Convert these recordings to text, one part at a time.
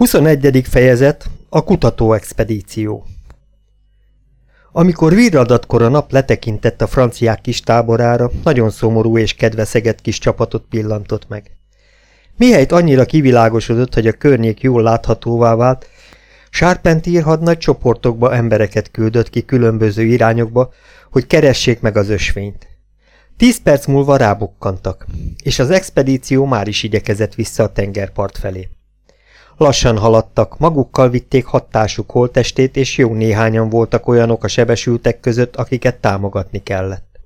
21. fejezet A kutatóexpedíció Amikor virradatkor a nap letekintett a franciák kis táborára, nagyon szomorú és kedveszeget kis csapatot pillantott meg. Mihelyt annyira kivilágosodott, hogy a környék jól láthatóvá vált, Sárpentír hadnagy csoportokba embereket küldött ki különböző irányokba, hogy keressék meg az ösvényt. Tíz perc múlva rábukkantak, és az expedíció már is igyekezett vissza a tengerpart felé. Lassan haladtak, magukkal vitték hatásuk holtestét, és jó néhányan voltak olyanok a sebesültek között, akiket támogatni kellett.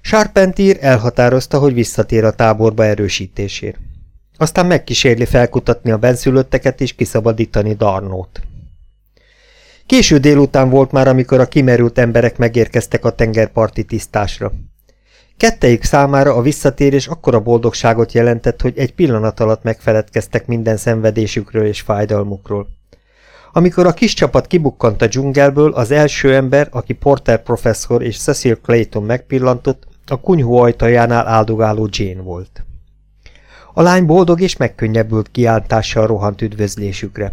Sárpentír elhatározta, hogy visszatér a táborba erősítésért. Aztán megkísérli felkutatni a benszülötteket és kiszabadítani Darnót. Késő délután volt már, amikor a kimerült emberek megérkeztek a tengerparti tisztásra. Kettejük számára a visszatérés akkora boldogságot jelentett, hogy egy pillanat alatt megfeledkeztek minden szenvedésükről és fájdalmukról. Amikor a kis csapat kibukkant a dzsungelből, az első ember, aki Porter professzor és Cecil Clayton megpillantott, a kunyhó ajtajánál áldogáló Jane volt. A lány boldog és megkönnyebbült kiáltással rohant üdvözlésükre.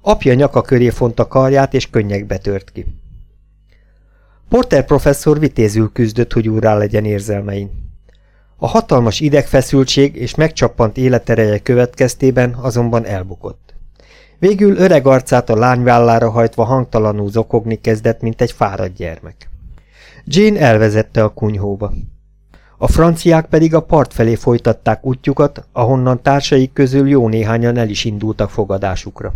Apja nyaka köré fonta karját, és könnyekbe tört ki. Porter professzor vitézül küzdött, hogy úrrá legyen érzelmein. A hatalmas idegfeszültség és megcsappant életereje következtében azonban elbukott. Végül öreg arcát a lány vállára hajtva hangtalanul zokogni kezdett, mint egy fáradt gyermek. Jane elvezette a kunyhóba. A franciák pedig a part felé folytatták útjukat, ahonnan társaik közül jó néhányan el is indultak fogadásukra.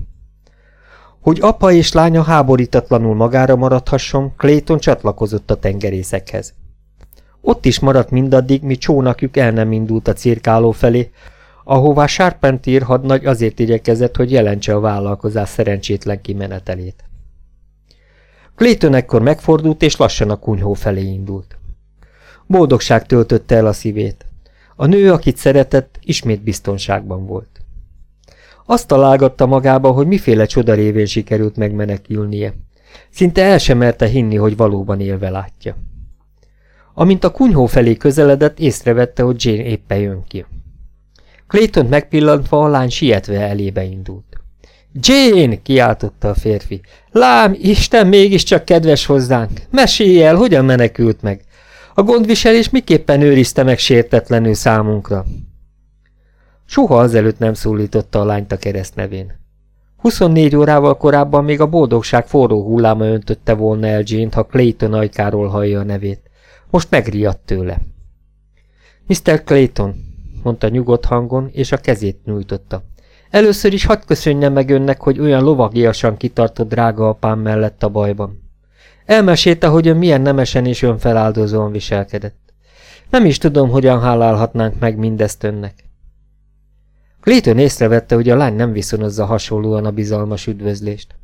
Hogy apa és lánya háborítatlanul magára maradhasson, Clayton csatlakozott a tengerészekhez. Ott is maradt mindaddig, mi csónakjuk el nem indult a cirkáló felé, ahová Sharpentier hadnagy azért igyekezett, hogy jelentse a vállalkozás szerencsétlen kimenetelét. Clayton ekkor megfordult, és lassan a kunyhó felé indult. Boldogság töltötte el a szívét. A nő, akit szeretett, ismét biztonságban volt. Azt találgatta magába, hogy miféle csoda révén sikerült megmenekülnie. Szinte el sem merte hinni, hogy valóban élve látja. Amint a kunyhó felé közeledett, észrevette, hogy Jane éppen jön ki. Clayton megpillantva a lány sietve elébe indult. Jane! kiáltotta a férfi. Lám, Isten mégiscsak kedves hozzánk! Mesélj el, hogyan menekült meg! A gondviselés miképpen őrizte meg sértetlenül számunkra? Soha azelőtt nem szólította a lányt a keresztnevén. 24 órával korábban még a boldogság forró hulláma öntötte volna el Jane, ha Clayton ajkáról hallja a nevét. Most megriadt tőle. Mr. Clayton, mondta nyugodt hangon, és a kezét nyújtotta. Először is hadd köszönjem meg önnek, hogy olyan lovagiasan kitartott drága apám mellett a bajban. Elmesélte, hogy ön milyen nemesen és önfeláldozóan viselkedett. Nem is tudom, hogyan hálálhatnánk meg mindezt önnek. Clayton észrevette, hogy a lány nem viszonozza hasonlóan a bizalmas üdvözlést.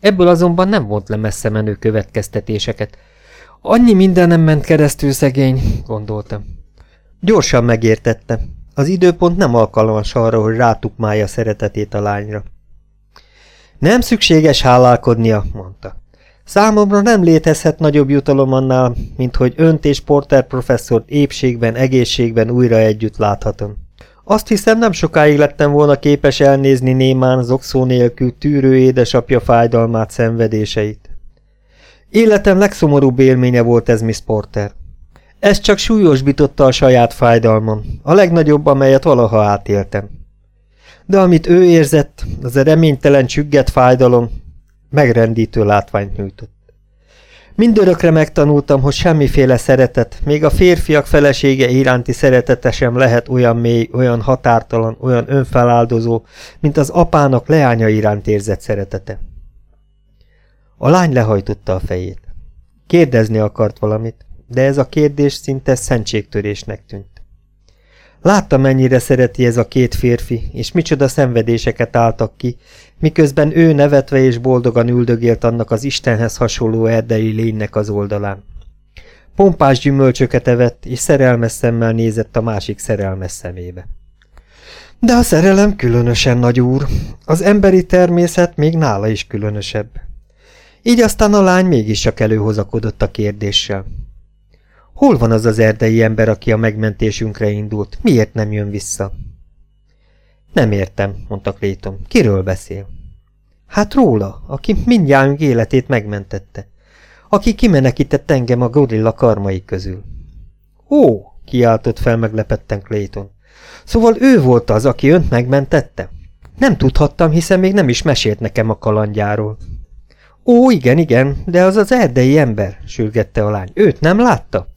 Ebből azonban nem vont le messze menő következtetéseket. Annyi minden nem ment keresztül szegény, gondoltam. Gyorsan megértette. Az időpont nem alkalmas arra, hogy rátukmálja szeretetét a lányra. Nem szükséges hálálkodnia, mondta. Számomra nem létezhet nagyobb jutalom annál, mint hogy önt és Porter professzort épségben, egészségben újra együtt láthatom. Azt hiszem, nem sokáig lettem volna képes elnézni némán zokszó nélkül tűrő édesapja fájdalmát, szenvedéseit. Életem legszomorúbb élménye volt ez, Miss Porter. Ez csak súlyosbította a saját fájdalmam, a legnagyobb, amelyet valaha átéltem. De amit ő érzett, az a reménytelen csügget fájdalom, megrendítő látványt nyújtott. Mindörökre megtanultam, hogy semmiféle szeretet, még a férfiak felesége iránti szeretete sem lehet olyan mély, olyan határtalan, olyan önfeláldozó, mint az apának leánya iránt érzett szeretete. A lány lehajtotta a fejét. Kérdezni akart valamit, de ez a kérdés szinte szentségtörésnek tűnt. Látta, mennyire szereti ez a két férfi, és micsoda szenvedéseket álltak ki, miközben ő nevetve és boldogan üldögélt annak az Istenhez hasonló erdei lénynek az oldalán. Pompás gyümölcsöket evett, és szerelmes szemmel nézett a másik szerelmes szemébe. De a szerelem különösen nagy úr, az emberi természet még nála is különösebb. Így aztán a lány mégis csak előhozakodott a kérdéssel. Hol van az az erdei ember, aki a megmentésünkre indult? Miért nem jön vissza? Nem értem, mondta Clayton. Kiről beszél? Hát róla, aki mindjárt életét megmentette. Aki kimenekített engem a gorilla karmai közül. Ó, kiáltott fel meglepetten Clayton. Szóval ő volt az, aki önt megmentette? Nem tudhattam, hiszen még nem is mesélt nekem a kalandjáról. Ó, igen, igen, de az az erdei ember, sürgette a lány. Őt nem látta?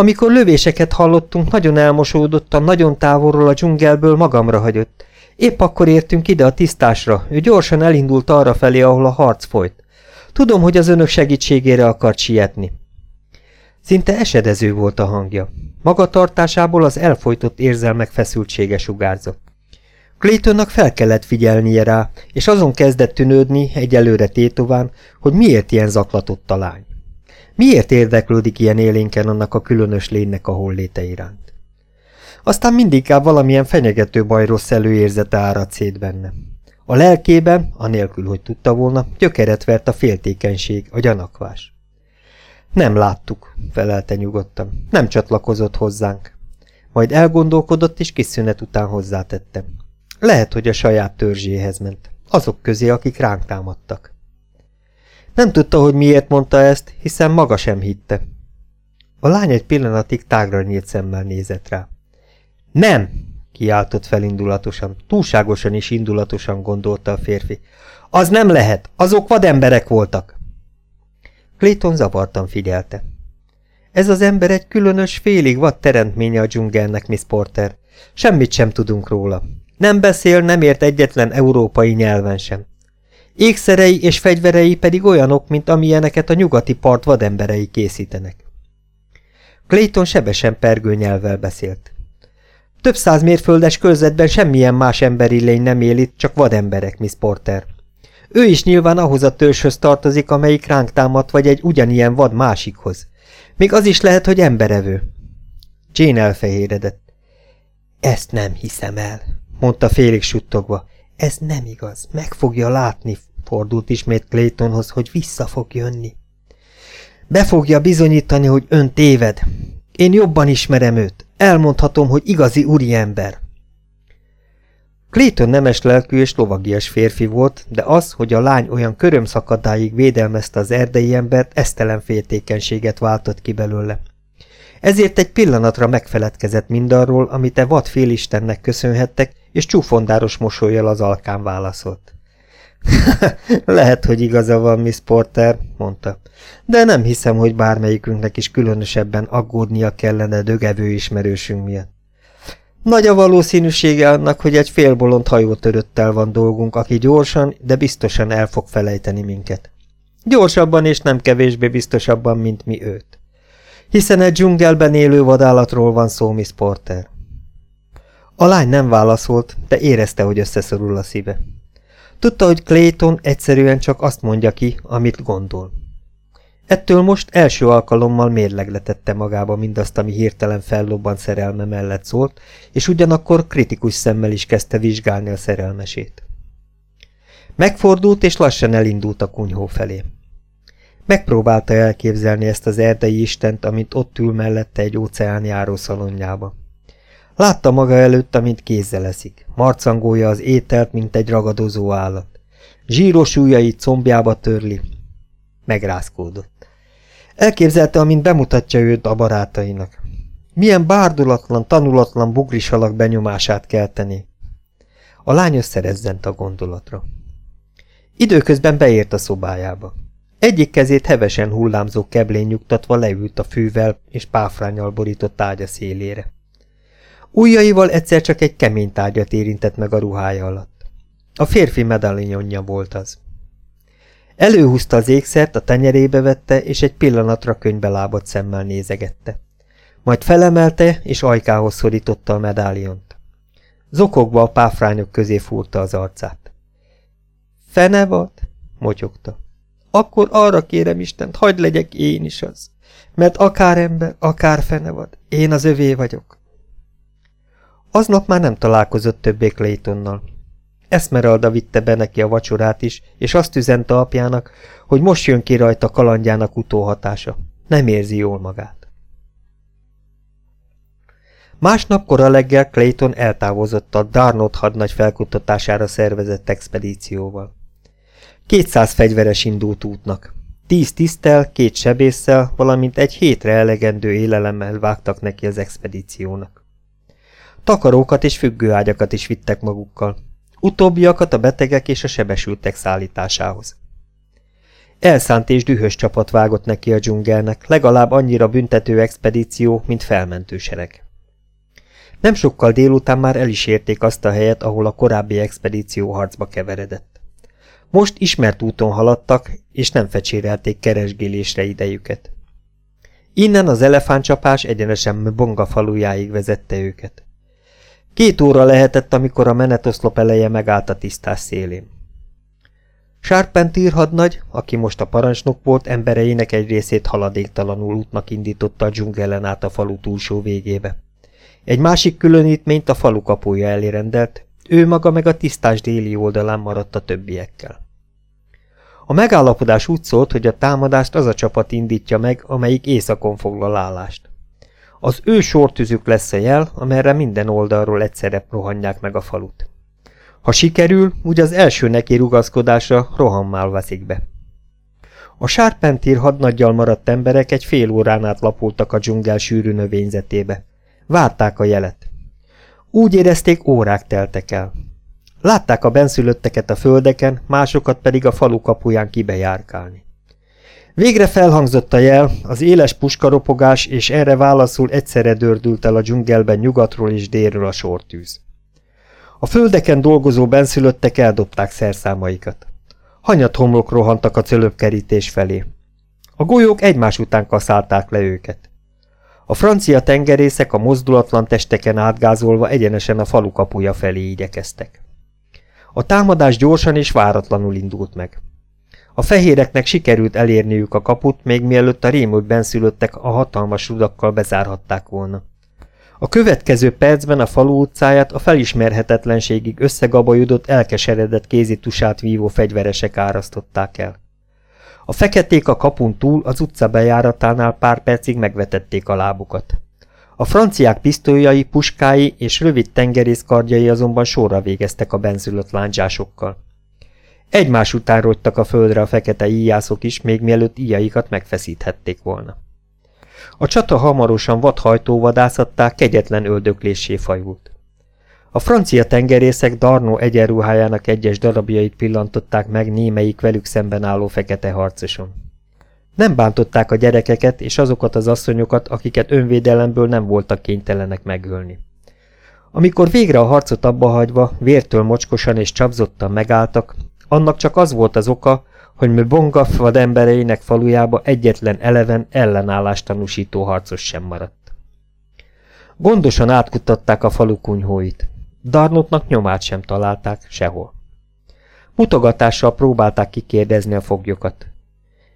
Amikor lövéseket hallottunk, nagyon elmosódottan, nagyon távolról a dzsungelből magamra hagyott. Épp akkor értünk ide a tisztásra, ő gyorsan elindult arra felé, ahol a harc folyt. Tudom, hogy az önök segítségére akart sietni. Szinte esedező volt a hangja. Magatartásából az elfolytott érzelmek feszültsége sugárzott. Claytonnak fel kellett figyelnie rá, és azon kezdett tűnődni, egyelőre tétován, hogy miért ilyen zaklatott a lány. Miért érdeklődik ilyen élénken annak a különös lénynek a holléte iránt? Aztán mindinkább valamilyen fenyegető baj rossz előérzete árad szét benne. A lelkében, anélkül, hogy tudta volna, gyökeret vert a féltékenység, a gyanakvás. Nem láttuk, felelte nyugodtan. Nem csatlakozott hozzánk. Majd elgondolkodott, és kis szünet után hozzátettem. Lehet, hogy a saját törzséhez ment. Azok közé, akik ránk támadtak. Nem tudta, hogy miért mondta ezt, hiszen maga sem hitte. A lány egy pillanatig tágra nyílt szemmel nézett rá. Nem! kiáltott fel indulatosan. Túlságosan is indulatosan gondolta a férfi. Az nem lehet! Azok vademberek voltak! Clayton zavartan figyelte. Ez az ember egy különös félig vad teremtménye a dzsungelnek, Miss Porter. Semmit sem tudunk róla. Nem beszél, nem ért egyetlen európai nyelven sem. Ékszerei és fegyverei pedig olyanok, mint amilyeneket a nyugati part vademberei készítenek. Clayton sebesen pergő nyelvvel beszélt. Több száz mérföldes körzetben semmilyen más emberi lény nem él itt, csak vademberek, Miss Porter. Ő is nyilván ahhoz a törzshöz tartozik, amelyik ránk támadt, vagy egy ugyanilyen vad másikhoz. Még az is lehet, hogy emberevő. Jane elfehéredett. Ezt nem hiszem el, mondta félig suttogva. Ez nem igaz, meg fogja látni, fordult ismét Claytonhoz, hogy vissza fog jönni. Be fogja bizonyítani, hogy ön téved. Én jobban ismerem őt. Elmondhatom, hogy igazi úriember. Clayton nemes lelkű és lovagias férfi volt, de az, hogy a lány olyan körömszakadáig védelmezte az erdei embert, esztelen féltékenységet váltott ki belőle. Ezért egy pillanatra megfeledkezett mindarról, amit e vad félistennek köszönhettek, és csúfondáros mosolyjal az alkán válaszolt. Lehet, hogy igaza van, Miss Porter, mondta, de nem hiszem, hogy bármelyikünknek is különösebben aggódnia kellene dögevő ismerősünk miatt. Nagy a valószínűsége annak, hogy egy félbolond hajótöröttel van dolgunk, aki gyorsan, de biztosan el fog felejteni minket. Gyorsabban és nem kevésbé biztosabban, mint mi őt. Hiszen egy dzsungelben élő vadállatról van szó, Miss Porter. A lány nem válaszolt, de érezte, hogy összeszorul a szíve. Tudta, hogy Clayton egyszerűen csak azt mondja ki, amit gondol. Ettől most első alkalommal mérlegletette magába mindazt, ami hirtelen fellobban szerelme mellett szólt, és ugyanakkor kritikus szemmel is kezdte vizsgálni a szerelmesét. Megfordult, és lassan elindult a kunyhó felé. Megpróbálta elképzelni ezt az erdei istent, amint ott ül mellette egy óceánjáró szalonjába. Látta maga előtt, amint kézzel eszik. Marcangolja az ételt, mint egy ragadozó állat. Zsíros ujjait combjába törli. Megrázkódott. Elképzelte, amint bemutatja őt a barátainak. Milyen bárdulatlan, tanulatlan bugrisalak benyomását kelteni. A lány összerezzent a gondolatra. Időközben beért a szobájába. Egyik kezét hevesen hullámzó keblén nyugtatva leült a fűvel és páfrányal borított ágya szélére. Ujjaival egyszer csak egy kemény tárgyat érintett meg a ruhája alatt. A férfi medalinjonja volt az. Előhúzta az ékszert, a tenyerébe vette, és egy pillanatra könybe lábott szemmel nézegette. Majd felemelte, és ajkához szorította a medáliont. Zokogva a páfrányok közé fúrta az arcát. Fenevad? motyogta. Akkor arra kérem Istent, hagyd legyek én is az. Mert akár ember, akár fenevad, én az övé vagyok. Aznap már nem találkozott többé Claytonnal. Esmeralda vitte be neki a vacsorát is, és azt üzente apjának, hogy most jön ki rajta kalandjának utóhatása. Nem érzi jól magát. Másnap koraleggel Clayton eltávozott a Darnot hadnagy felkutatására szervezett expedícióval. Kétszáz fegyveres indult útnak. Tíz tisztel, két sebésszel, valamint egy hétre elegendő élelemmel vágtak neki az expedíciónak. Takarókat és függőágyakat is vittek magukkal. Utóbbiakat a betegek és a sebesültek szállításához. Elszánt és dühös csapat vágott neki a dzsungelnek, legalább annyira büntető expedíció, mint felmentősereg. Nem sokkal délután már el is érték azt a helyet, ahol a korábbi expedíció harcba keveredett. Most ismert úton haladtak, és nem fecsérelték keresgélésre idejüket. Innen az elefántcsapás egyenesen Bonga falujáig vezette őket. Két óra lehetett, amikor a menetoszlop eleje megállt a tisztás szélén. Sárpentír hadnagy, aki most a parancsnok volt, embereinek egy részét haladéktalanul útnak indította a dzsungelen át a falu túlsó végébe. Egy másik különítményt a falu kapuja elé rendelt, ő maga meg a tisztás déli oldalán maradt a többiekkel. A megállapodás úgy szólt, hogy a támadást az a csapat indítja meg, amelyik északon foglal állást. Az ő sortűzük lesz a jel, amerre minden oldalról egyszerre rohanják meg a falut. Ha sikerül, úgy az első neki rugaszkodása rohammál veszik be. A sárpentír hadnaggyal maradt emberek egy fél órán át lapultak a dzsungel sűrű növényzetébe. Várták a jelet. Úgy érezték, órák teltek el. Látták a benszülötteket a földeken, másokat pedig a falu kapuján kibejárkálni. Végre felhangzott a jel, az éles puskaropogás, és erre válaszul egyszerre dördült el a dzsungelben nyugatról és délről a sortűz. A földeken dolgozó benszülöttek eldobták szerszámaikat. Hanyat homlok rohantak a cölöpkerítés felé. A golyók egymás után kaszálták le őket. A francia tengerészek a mozdulatlan testeken átgázolva egyenesen a falu kapuja felé igyekeztek. A támadás gyorsan és váratlanul indult meg. A fehéreknek sikerült elérniük a kaput, még mielőtt a rémült benszülöttek a hatalmas rudakkal bezárhatták volna. A következő percben a falu utcáját a felismerhetetlenségig összegabajodott, elkeseredett kézi tusát vívó fegyveresek árasztották el. A feketék a kapun túl az utca bejáratánál pár percig megvetették a lábukat. A franciák pisztolyai, puskái és rövid tengerészkardjai azonban sorra végeztek a benzülött lándzsásokkal. Egymás után rogytak a földre a fekete íjászok is, még mielőtt íjaikat megfeszíthették volna. A csata hamarosan vadhajtóvadászatták kegyetlen öldöklésé fajult. A francia tengerészek Darnó egyenruhájának egyes darabjait pillantották meg némelyik velük szemben álló fekete harcoson. Nem bántották a gyerekeket és azokat az asszonyokat, akiket önvédelemből nem voltak kénytelenek megölni. Amikor végre a harcot abba hagyva, vértől mocskosan és csapzottan megálltak, annak csak az volt az oka, hogy Mbonga embereinek falujába egyetlen eleven ellenállást tanúsító harcos sem maradt. Gondosan átkutatták a falu kunyhóit. Darnotnak nyomát sem találták sehol. Mutogatással próbálták kikérdezni a foglyokat.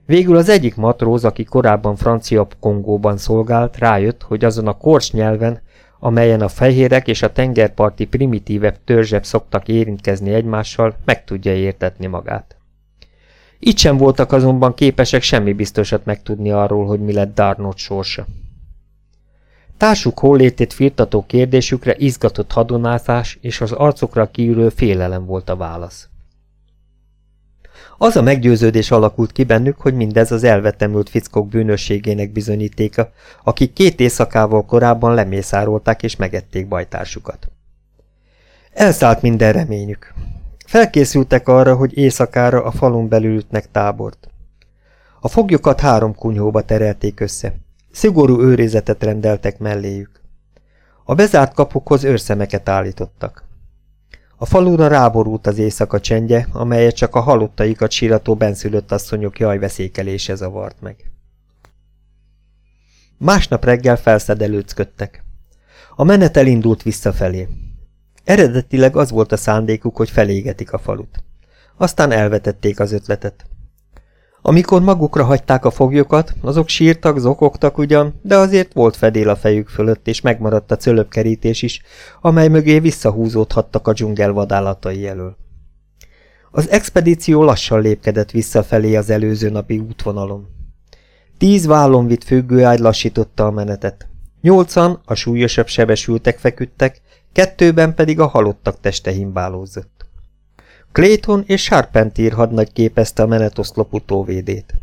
Végül az egyik matróz, aki korábban francia Kongóban szolgált, rájött, hogy azon a kors nyelven, amelyen a fehérek és a tengerparti primitívebb törzsek szoktak érintkezni egymással, meg tudja értetni magát. Itt sem voltak azonban képesek semmi biztosat megtudni arról, hogy mi lett Darnot sorsa. Társuk hollétét firtató kérdésükre izgatott hadonászás és az arcokra kiürő félelem volt a válasz. Az a meggyőződés alakult ki bennük, hogy mindez az elvetemült fickok bűnösségének bizonyítéka, akik két éjszakával korábban lemészárolták és megették bajtársukat. Elszállt minden reményük. Felkészültek arra, hogy éjszakára a falun belül ütnek tábort. A foglyokat három kunyhóba terelték össze. Szigorú őrizetet rendeltek melléjük. A bezárt kapukhoz őrszemeket állítottak. A falura ráborult az éjszaka csendje, amelyet csak a halottaikat sírató benszülött asszonyok jajveszékelése zavart meg. Másnap reggel felszedelőcködtek. A menet elindult visszafelé. Eredetileg az volt a szándékuk, hogy felégetik a falut. Aztán elvetették az ötletet. Amikor magukra hagyták a foglyokat, azok sírtak, zokogtak ugyan, de azért volt fedél a fejük fölött, és megmaradt a cölöpkerítés is, amely mögé visszahúzódhattak a dzsungel vadállatai elől. Az expedíció lassan lépkedett visszafelé az előző napi útvonalon. Tíz vállon vitt függőágy lassította a menetet. Nyolcan a súlyosabb sebesültek feküdtek, kettőben pedig a halottak teste himbálózott. Clayton és Charpentier hadnagy képezte a menetoszlop utóvédét.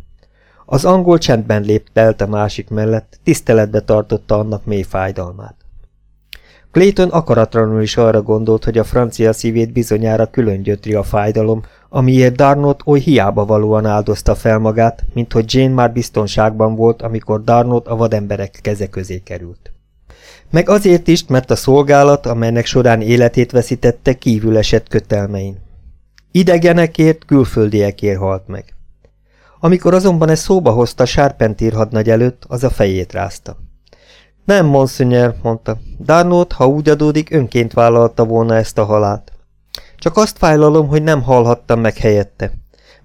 Az angol csendben léptelt a másik mellett, tiszteletbe tartotta annak mély fájdalmát. Clayton akaratlanul is arra gondolt, hogy a francia szívét bizonyára külön gyötri a fájdalom, amiért Darnot oly hiába valóan áldozta fel magát, mint hogy Jane már biztonságban volt, amikor Darnot a vademberek keze közé került. Meg azért is, mert a szolgálat, amelynek során életét veszítette, kívül esett kötelmein. Idegenekért, külföldiekért halt meg. Amikor azonban ez szóba hozta Sárpentír hadnagy előtt, az a fejét rázta. Nem, monszönyer, mondta. Darnót, ha úgy adódik, önként vállalta volna ezt a halált. Csak azt fájlalom, hogy nem hallhattam meg helyette.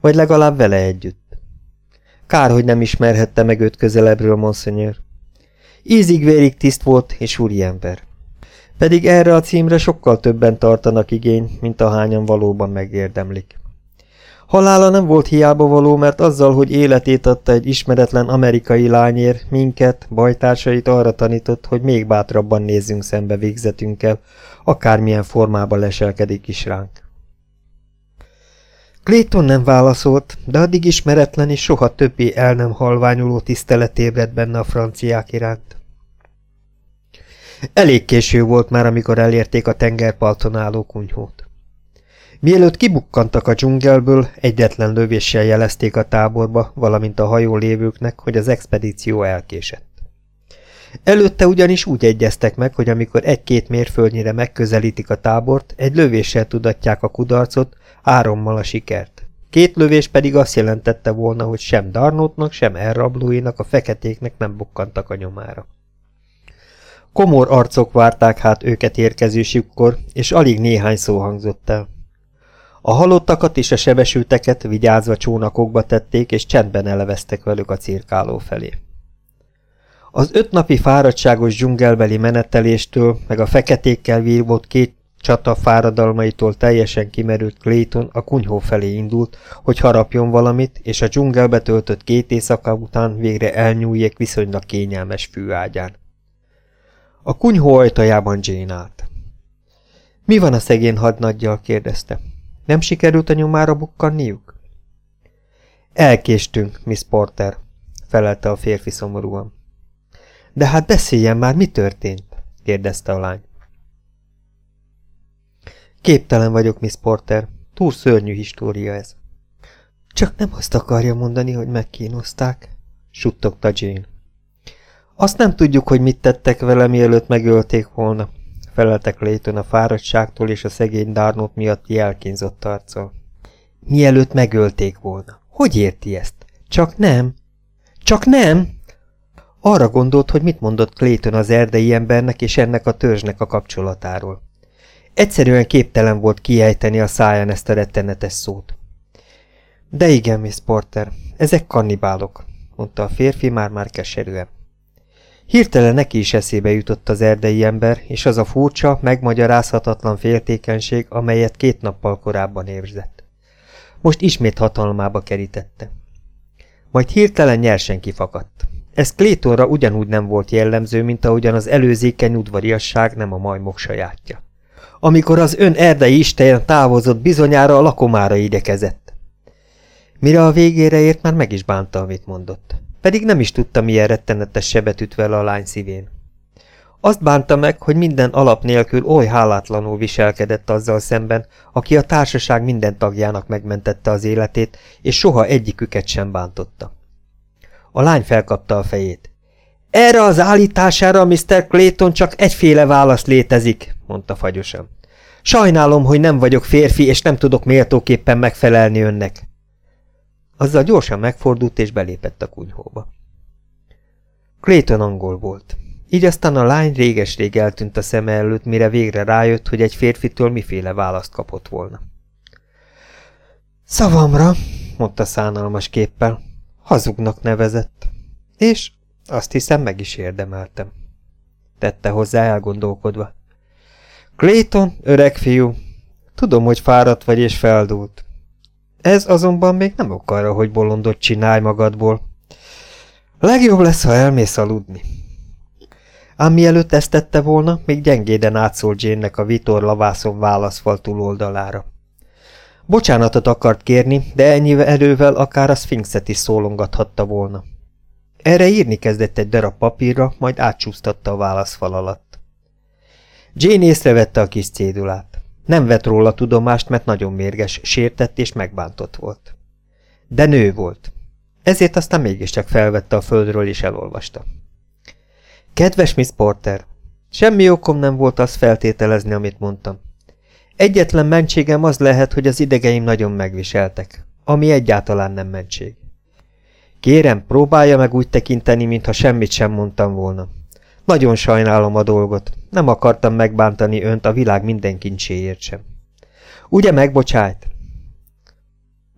Vagy legalább vele együtt. Kár, hogy nem ismerhette meg őt közelebbről, monszönyer. Ízig-vérig tiszt volt, és úriember. Pedig erre a címre sokkal többen tartanak igény, mint ahányan valóban megérdemlik. Halála nem volt hiába való, mert azzal, hogy életét adta egy ismeretlen amerikai lányér, minket, bajtársait arra tanított, hogy még bátrabban nézzünk szembe végzetünkkel, akármilyen formában leselkedik is ránk. Clayton nem válaszolt, de addig ismeretlen és soha többé el nem halványuló tisztelet ébredt benne a franciák iránt. Elég késő volt már, amikor elérték a tengerparton álló kunyhót. Mielőtt kibukkantak a dzsungelből, egyetlen lövéssel jelezték a táborba, valamint a hajó lévőknek, hogy az expedíció elkésett. Előtte ugyanis úgy egyeztek meg, hogy amikor egy-két mérföldnyire megközelítik a tábort, egy lövéssel tudatják a kudarcot, árommal a sikert. Két lövés pedig azt jelentette volna, hogy sem Darnótnak, sem elrablóinak, a feketéknek nem bukkantak a nyomára. Komor arcok várták hát őket érkezésükkor, és alig néhány szó hangzott el. A halottakat és a sebesülteket vigyázva csónakokba tették, és csendben eleveztek velük a cirkáló felé. Az öt napi fáradtságos dzsungelbeli meneteléstől, meg a feketékkel vívott két csata fáradalmaitól teljesen kimerült Clayton a kunyhó felé indult, hogy harapjon valamit, és a dzsungelbe töltött két éjszaka után végre elnyúljék viszonylag kényelmes fűágyán. A kunyhó ajtajában Jane állt. Mi van a szegény hadnaggyal? kérdezte. Nem sikerült a nyomára bukkanniuk? Elkéstünk, Miss Porter, felelte a férfi szomorúan. De hát beszéljen már, mi történt? kérdezte a lány. Képtelen vagyok, Miss Porter. Túl szörnyű história ez. Csak nem azt akarja mondani, hogy megkínozták, suttogta Jane. Azt nem tudjuk, hogy mit tettek vele, mielőtt megölték volna, feleltek Leighton a fáradtságtól és a szegény Darnot miatt jelkínzott arccal. Mielőtt megölték volna. Hogy érti ezt? Csak nem. Csak nem! Arra gondolt, hogy mit mondott Clayton az erdei embernek és ennek a törzsnek a kapcsolatáról. Egyszerűen képtelen volt kiejteni a száján ezt a rettenetes szót. De igen, Miss Porter, ezek kannibálok, mondta a férfi már-már keserűen. Hirtelen neki is eszébe jutott az erdei ember, és az a furcsa, megmagyarázhatatlan féltékenység, amelyet két nappal korábban érzett. Most ismét hatalmába kerítette. Majd hirtelen nyersen kifakadt. Ez Claytonra ugyanúgy nem volt jellemző, mint ahogyan az előzékeny udvariasság nem a majmok sajátja. Amikor az ön erdei isten távozott, bizonyára a lakomára idekezett. Mire a végére ért, már meg is bánta, amit mondott. Pedig nem is tudta, milyen rettenetes sebet üt vele a lány szívén. Azt bánta meg, hogy minden alap nélkül oly hálátlanul viselkedett azzal szemben, aki a társaság minden tagjának megmentette az életét, és soha egyiküket sem bántotta. A lány felkapta a fejét. Erre az állítására, Mr. Clayton, csak egyféle válasz létezik, mondta fagyosan. Sajnálom, hogy nem vagyok férfi, és nem tudok méltóképpen megfelelni önnek. Azzal gyorsan megfordult és belépett a kunyhóba. Clayton angol volt. Így aztán a lány réges-rég eltűnt a szeme előtt, mire végre rájött, hogy egy férfitől miféle választ kapott volna. Szavamra, mondta szánalmas képpel, hazugnak nevezett. És azt hiszem meg is érdemeltem. Tette hozzá elgondolkodva. Clayton, öreg fiú, tudom, hogy fáradt vagy és feldult. Ez azonban még nem ok arra, hogy bolondot csinálj magadból. Legjobb lesz, ha elmész aludni. Ám mielőtt ezt tette volna, még gyengéden átszólt Jane-nek a Vitor lavászon válaszfal túloldalára. Bocsánatot akart kérni, de ennyi erővel akár a szfinxet is szólongathatta volna. Erre írni kezdett egy darab papírra, majd átcsúsztatta a válaszfal alatt. Jane észrevette a kis cédulát. Nem vett róla tudomást, mert nagyon mérges, sértett és megbántott volt. De nő volt. Ezért aztán mégiscsak felvette a földről és elolvasta. Kedves Miss Porter, semmi okom nem volt azt feltételezni, amit mondtam. Egyetlen mentségem az lehet, hogy az idegeim nagyon megviseltek, ami egyáltalán nem mentség. Kérem, próbálja meg úgy tekinteni, mintha semmit sem mondtam volna. Nagyon sajnálom a dolgot, nem akartam megbántani önt a világ minden kincséért sem. Ugye megbocsájt?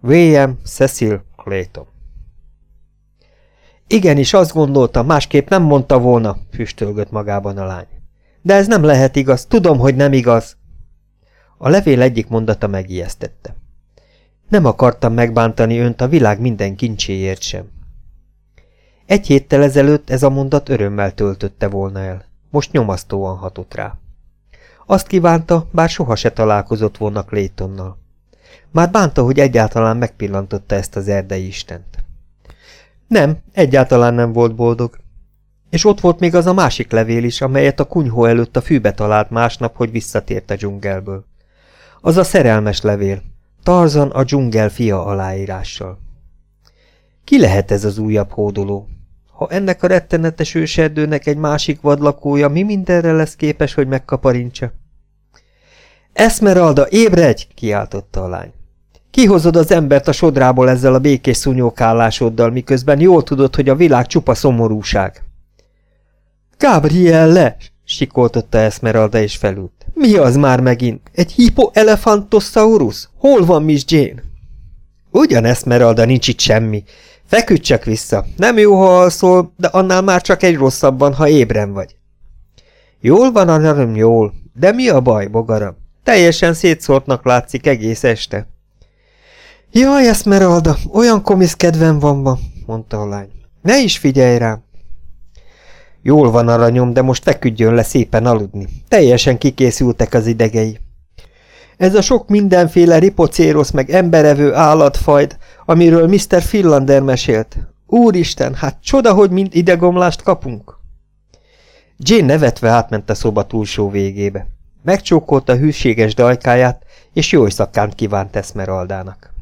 W.M. Cecil Clayton Igenis, azt gondolta, másképp nem mondta volna, füstölgött magában a lány. De ez nem lehet igaz, tudom, hogy nem igaz. A levél egyik mondata megijesztette. Nem akartam megbántani önt a világ minden kincséért sem. Egy héttel ezelőtt ez a mondat örömmel töltötte volna el. Most nyomasztóan hatott rá. Azt kívánta, bár soha se találkozott volna Claytonnal. Már bánta, hogy egyáltalán megpillantotta ezt az erdei istent. Nem, egyáltalán nem volt boldog. És ott volt még az a másik levél is, amelyet a kunyhó előtt a fűbe talált másnap, hogy visszatért a dzsungelből. Az a szerelmes levél. Tarzan a dzsungel fia aláírással. Ki lehet ez az újabb hódoló? Ha ennek a rettenetes őserdőnek egy másik vadlakója, mi mindenre lesz képes, hogy megkaparintsa? Esmeralda, ébredj! kiáltotta a lány. Kihozod az embert a sodrából ezzel a békés szúnyókállásoddal, miközben jól tudod, hogy a világ csupa szomorúság. Gabrielle! sikoltotta Esmeralda és felült. Mi az már megint? Egy hippoelefantossaurus? Hol van Miss Jane? Ugyan Esmeralda, nincs itt semmi. Feküdj vissza. Nem jó, ha alszol, de annál már csak egy rosszabban, ha ébren vagy. Jól van, anarom, jól. De mi a baj, bogaram? Teljesen szétszórtnak látszik egész este. Jaj, Esmeralda, olyan komisz kedvem van ma, mondta a lány. Ne is figyelj rám. Jól van, aranyom, de most feküdjön le szépen aludni. Teljesen kikészültek az idegei. Ez a sok mindenféle ripocérosz meg emberevő állatfajd, amiről Mr. Finlander mesélt. Úristen, hát csoda, hogy mind idegomlást kapunk. Jane nevetve átment a szoba túlsó végébe. Megcsókolta hűséges dajkáját, és jó szakánt kívánt Esmeraldának.